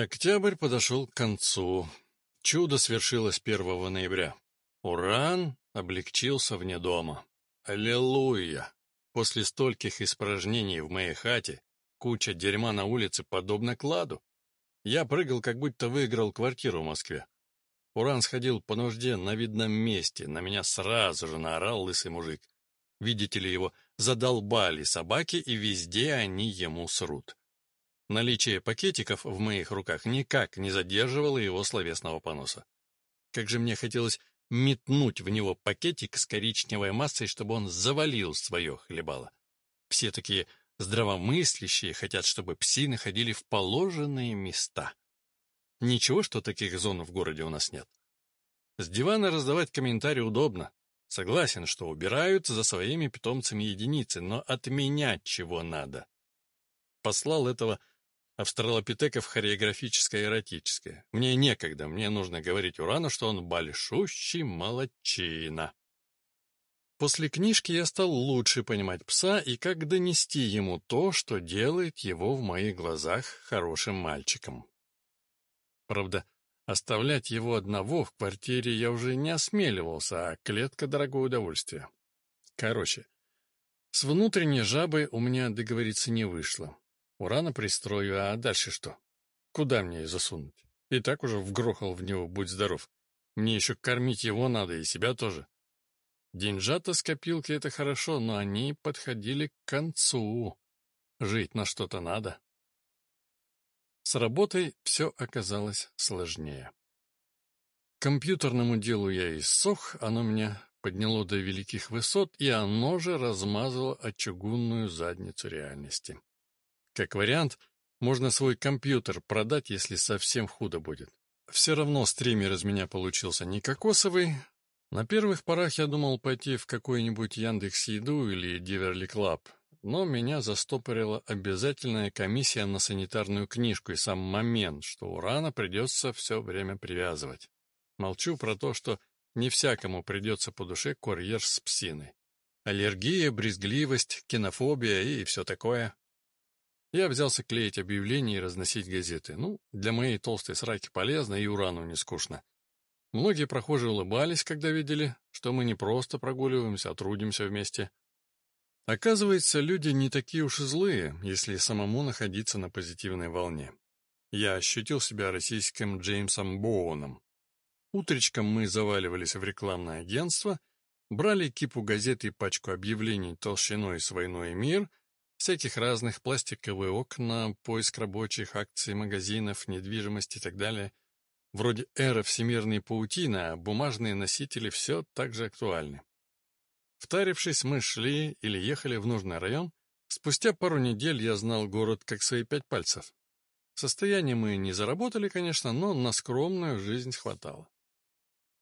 Октябрь подошел к концу. Чудо свершилось 1 ноября. Уран облегчился вне дома. Аллилуйя! После стольких испражнений в моей хате куча дерьма на улице подобна кладу. Я прыгал, как будто выиграл квартиру в Москве. Уран сходил по нужде на видном месте, на меня сразу же наорал лысый мужик. Видите ли, его задолбали собаки, и везде они ему срут. Наличие пакетиков в моих руках никак не задерживало его словесного поноса. Как же мне хотелось метнуть в него пакетик с коричневой массой, чтобы он завалил свое хлебало. Все такие здравомыслящие хотят, чтобы пси находили в положенные места. Ничего, что таких зон в городе у нас нет. С дивана раздавать комментарии удобно. Согласен, что убирают за своими питомцами единицы, но отменять чего надо. Послал этого австралопитеков хореографическое эротическое. Мне некогда, мне нужно говорить Урану, что он большущий молодчина. После книжки я стал лучше понимать пса и как донести ему то, что делает его в моих глазах хорошим мальчиком. Правда, оставлять его одного в квартире я уже не осмеливался, а клетка — дорогое удовольствие. Короче, с внутренней жабой у меня договориться не вышло. Урана пристрою, а дальше что? Куда мне засунуть? И так уже вгрохал в него, будь здоров. Мне еще кормить его надо, и себя тоже. Деньжата с копилки — это хорошо, но они подходили к концу. Жить на что-то надо. С работой все оказалось сложнее. Компьютерному делу я иссох, оно меня подняло до великих высот, и оно же размазало о чугунную задницу реальности. Как вариант, можно свой компьютер продать, если совсем худо будет. Все равно стример из меня получился не кокосовый. На первых порах я думал пойти в какой-нибудь Яндекс Еду или Delivery Club, но меня застопорила обязательная комиссия на санитарную книжку и сам момент, что урана придется все время привязывать. Молчу про то, что не всякому придется по душе курьер с псиной. Аллергия, брезгливость, кинофобия и все такое. Я взялся клеить объявления и разносить газеты. Ну, для моей толстой сраки полезно и урану не скучно. Многие прохожие улыбались, когда видели, что мы не просто прогуливаемся, а трудимся вместе. Оказывается, люди не такие уж и злые, если самому находиться на позитивной волне. Я ощутил себя российским Джеймсом Боуэном. Утречком мы заваливались в рекламное агентство, брали кипу газет и пачку объявлений толщиной с «Войной мир», всяких разных пластиковые окна, поиск рабочих, акций магазинов, недвижимости и так далее. Вроде эра всемирной паутины, а бумажные носители все так же актуальны. Втарившись, мы шли или ехали в нужный район. Спустя пару недель я знал город как свои пять пальцев. Состояние мы не заработали, конечно, но на скромную жизнь хватало.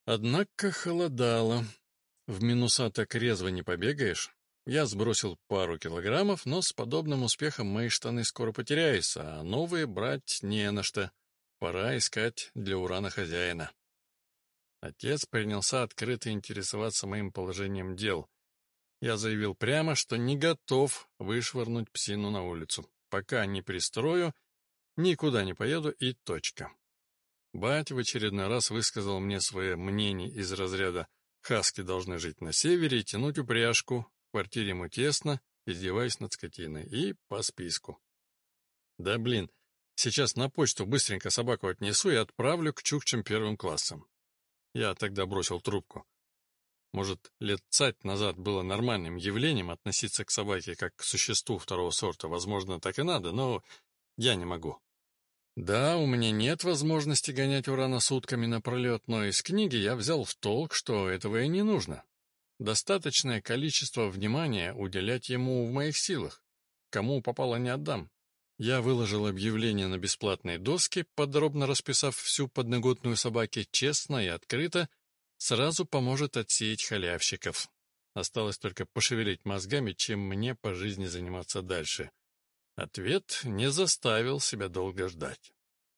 Однако холодало. В минуса так резво не побегаешь. Я сбросил пару килограммов, но с подобным успехом мои штаны скоро потеряются, а новые брать не на что. Пора искать для урана хозяина. Отец принялся открыто интересоваться моим положением дел. Я заявил прямо, что не готов вышвырнуть псину на улицу. Пока не пристрою, никуда не поеду и точка. Бать в очередной раз высказал мне свое мнение из разряда «хаски должны жить на севере и тянуть упряжку, квартире ему тесно, издеваясь над скотиной, и по списку. Да блин, сейчас на почту быстренько собаку отнесу и отправлю к чукчам первым классом. Я тогда бросил трубку. Может, лет цать назад было нормальным явлением относиться к собаке как к существу второго сорта, возможно, так и надо, но я не могу. Да, у меня нет возможности гонять урана сутками напролет, но из книги я взял в толк, что этого и не нужно. Достаточное количество внимания уделять ему в моих силах. Кому попало, не отдам. Я выложил объявление на бесплатной доске, подробно расписав всю подноготную собаки честно и открыто, сразу поможет отсеять халявщиков. Осталось только пошевелить мозгами, чем мне по жизни заниматься дальше. Ответ не заставил себя долго ждать.